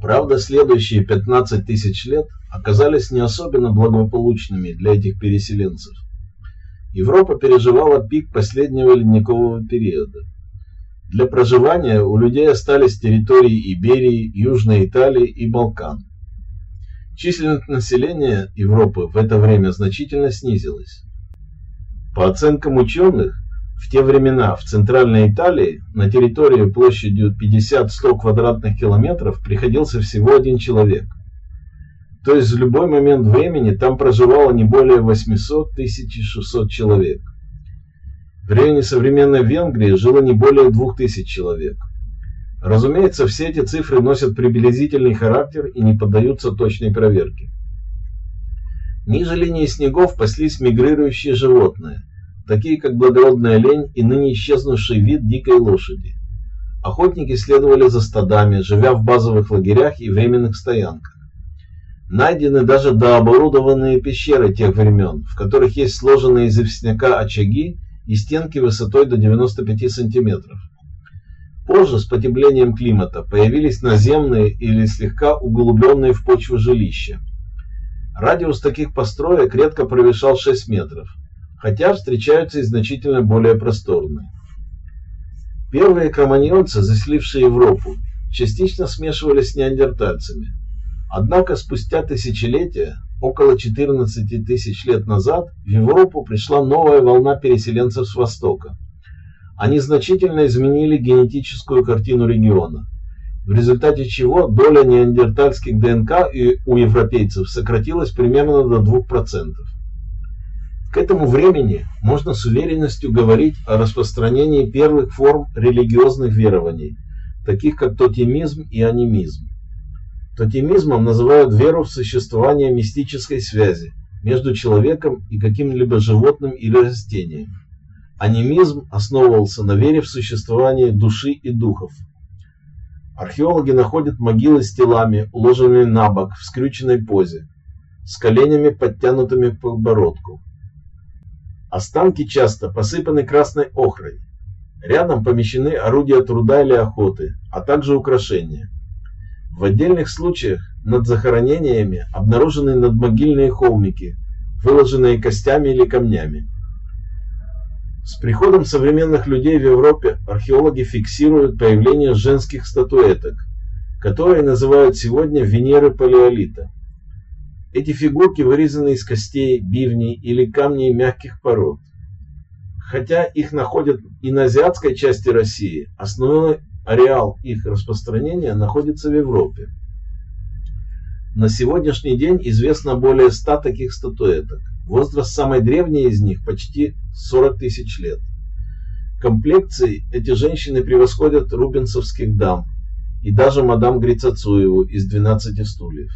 Правда, следующие 15 тысяч лет оказались не особенно благополучными для этих переселенцев. Европа переживала пик последнего ледникового периода. Для проживания у людей остались территории Иберии, Южной Италии и Балкан. Численность населения Европы в это время значительно снизилась. По оценкам ученых, в те времена в Центральной Италии на территории площадью 50-100 квадратных километров приходился всего один человек. То есть в любой момент времени там проживало не более 800-1600 человек. В районе современной Венгрии жило не более 2000 человек. Разумеется, все эти цифры носят приблизительный характер и не поддаются точной проверке. Ниже линии снегов паслись мигрирующие животные, такие как благородная лень и ныне исчезнувший вид дикой лошади. Охотники следовали за стадами, живя в базовых лагерях и временных стоянках. Найдены даже дооборудованные пещеры тех времен, в которых есть сложенные из известняка очаги и стенки высотой до 95 сантиметров. Позже, с потеплением климата, появились наземные или слегка углубленные в почву жилища. Радиус таких построек редко превышал 6 метров, хотя встречаются и значительно более просторные. Первые кроманьонцы, заселившие Европу, частично смешивались с неандертальцами. Однако спустя тысячелетия, около 14 тысяч лет назад, в Европу пришла новая волна переселенцев с Востока. Они значительно изменили генетическую картину региона, в результате чего доля неандертальских ДНК у европейцев сократилась примерно до 2%. К этому времени можно с уверенностью говорить о распространении первых форм религиозных верований, таких как тотемизм и анимизм. Тотемизмом называют веру в существование мистической связи между человеком и каким-либо животным или растением. Анимизм основывался на вере в существование души и духов. Археологи находят могилы с телами, уложенными на бок в скрюченной позе, с коленями подтянутыми к подбородку. Останки часто посыпаны красной охрой. Рядом помещены орудия труда или охоты, а также украшения. В отдельных случаях над захоронениями обнаружены надмогильные холмики, выложенные костями или камнями. С приходом современных людей в Европе археологи фиксируют появление женских статуэток, которые называют сегодня Венеры палеолита. Эти фигурки вырезаны из костей, бивней или камней мягких пород. Хотя их находят и на азиатской части России, основной ареал их распространения находится в Европе. На сегодняшний день известно более 100 таких статуэток. Возраст самой древней из них почти 40 тысяч лет. Комплекцией эти женщины превосходят рубинсовских дам и даже мадам Грицацуеву из «12 стульев».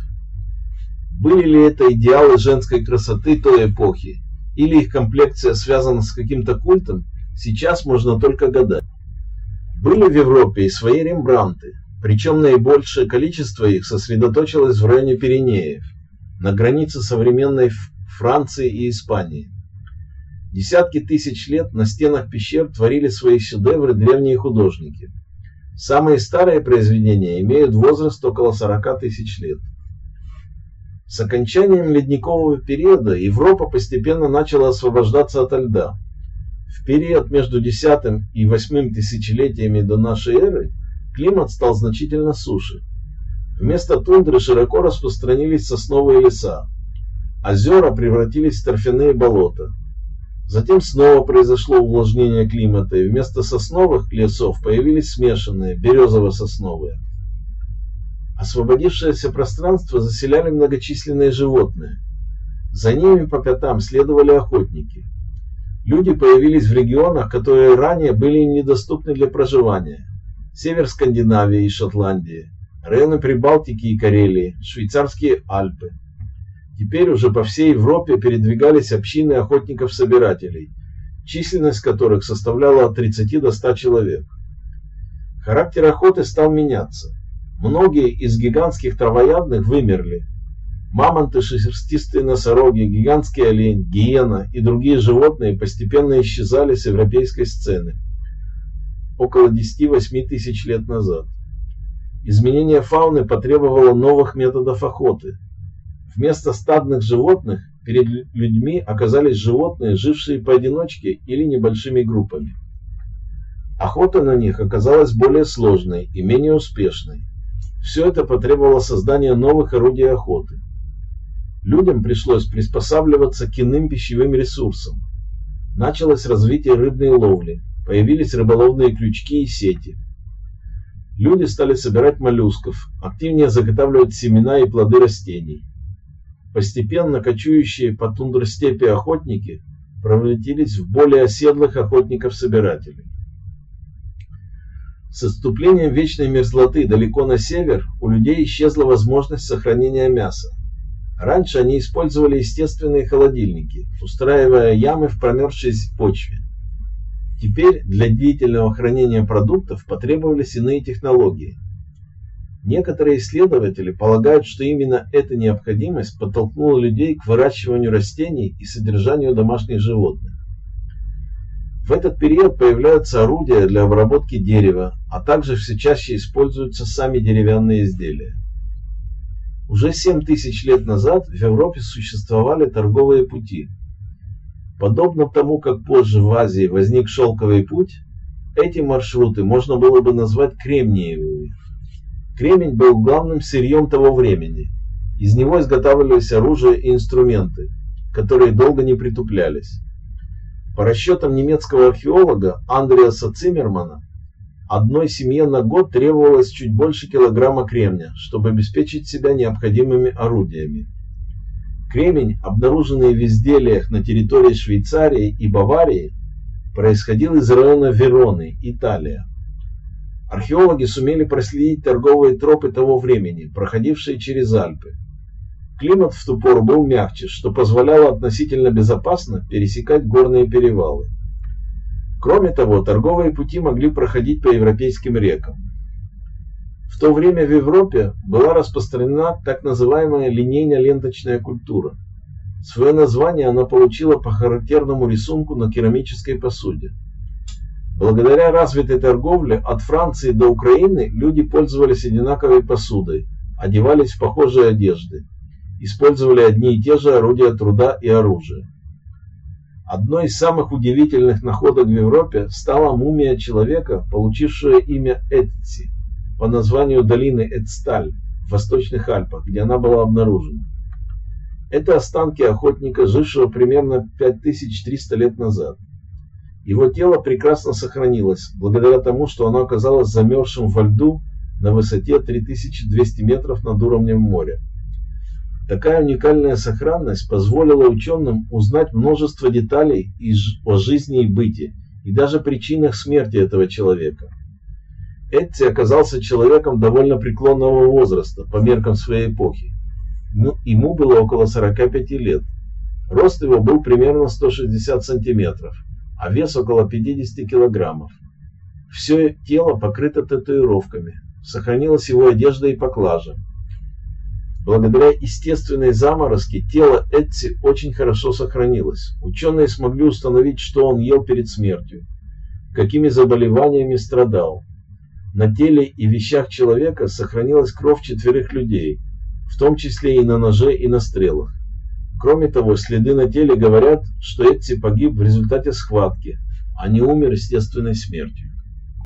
Были ли это идеалы женской красоты той эпохи, или их комплекция связана с каким-то культом, сейчас можно только гадать. Были в Европе и свои рембранты, причем наибольшее количество их сосредоточилось в районе Пиренеев, на границе современной Франции и Испании. Десятки тысяч лет на стенах пещер творили свои шедевры древние художники. Самые старые произведения имеют возраст около 40 тысяч лет. С окончанием ледникового периода Европа постепенно начала освобождаться от льда. В период между 10 и 8 тысячелетиями до нашей эры климат стал значительно суше. Вместо тундры широко распространились сосновые леса, Озера превратились в торфяные болота. Затем снова произошло увлажнение климата, и вместо сосновых лесов появились смешанные березово-сосновые. Освободившееся пространство заселяли многочисленные животные. За ними по пятам следовали охотники. Люди появились в регионах, которые ранее были недоступны для проживания. Север Скандинавии и Шотландии, районы Прибалтики и Карелии, швейцарские Альпы. Теперь уже по всей Европе передвигались общины охотников-собирателей, численность которых составляла от 30 до 100 человек. Характер охоты стал меняться. Многие из гигантских травоядных вымерли. Мамонты, шерстистые носороги, гигантский олень, гиена и другие животные постепенно исчезали с европейской сцены около 10-8 тысяч лет назад. Изменение фауны потребовало новых методов охоты. Вместо стадных животных перед людьми оказались животные, жившие поодиночке или небольшими группами. Охота на них оказалась более сложной и менее успешной. Все это потребовало создания новых орудий охоты. Людям пришлось приспосабливаться к иным пищевым ресурсам. Началось развитие рыбной ловли, появились рыболовные крючки и сети. Люди стали собирать моллюсков, активнее заготавливать семена и плоды растений. Постепенно кочующие по тундростепи охотники превратились в более оседлых охотников-собирателей. С отступлением вечной мерзлоты далеко на север у людей исчезла возможность сохранения мяса. Раньше они использовали естественные холодильники, устраивая ямы в промерзшей почве. Теперь для длительного хранения продуктов потребовались иные технологии. Некоторые исследователи полагают, что именно эта необходимость подтолкнула людей к выращиванию растений и содержанию домашних животных. В этот период появляются орудия для обработки дерева, а также все чаще используются сами деревянные изделия. Уже 7 тысяч лет назад в Европе существовали торговые пути. Подобно тому, как позже в Азии возник шелковый путь, эти маршруты можно было бы назвать кремниевыми. Кремень был главным сырьем того времени. Из него изготавливались оружие и инструменты, которые долго не притуплялись. По расчетам немецкого археолога Андреаса Циммермана, одной семье на год требовалось чуть больше килограмма кремня, чтобы обеспечить себя необходимыми орудиями. Кремень, обнаруженный в изделиях на территории Швейцарии и Баварии, происходил из района Вероны, Италия. Археологи сумели проследить торговые тропы того времени, проходившие через Альпы. Климат в ту пору был мягче, что позволяло относительно безопасно пересекать горные перевалы. Кроме того, торговые пути могли проходить по европейским рекам. В то время в Европе была распространена так называемая линейно-ленточная культура. Свое название она получила по характерному рисунку на керамической посуде. Благодаря развитой торговле от Франции до Украины люди пользовались одинаковой посудой, одевались в похожие одежды использовали одни и те же орудия труда и оружие. Одной из самых удивительных находок в Европе стала мумия человека, получившая имя Этси по названию долины Эцталь в Восточных Альпах, где она была обнаружена. Это останки охотника, жившего примерно 5300 лет назад. Его тело прекрасно сохранилось, благодаря тому, что оно оказалось замерзшим во льду на высоте 3200 метров над уровнем моря. Такая уникальная сохранность позволила ученым узнать множество деталей о жизни и быте, и даже причинах смерти этого человека. Этти оказался человеком довольно преклонного возраста по меркам своей эпохи. Ну, ему было около 45 лет. Рост его был примерно 160 сантиметров, а вес около 50 килограммов. Все тело покрыто татуировками. Сохранилась его одежда и поклажа. Благодаря естественной заморозке тело Этси очень хорошо сохранилось. Ученые смогли установить, что он ел перед смертью, какими заболеваниями страдал. На теле и вещах человека сохранилась кровь четверых людей, в том числе и на ноже и на стрелах. Кроме того, следы на теле говорят, что Этси погиб в результате схватки, а не умер естественной смертью.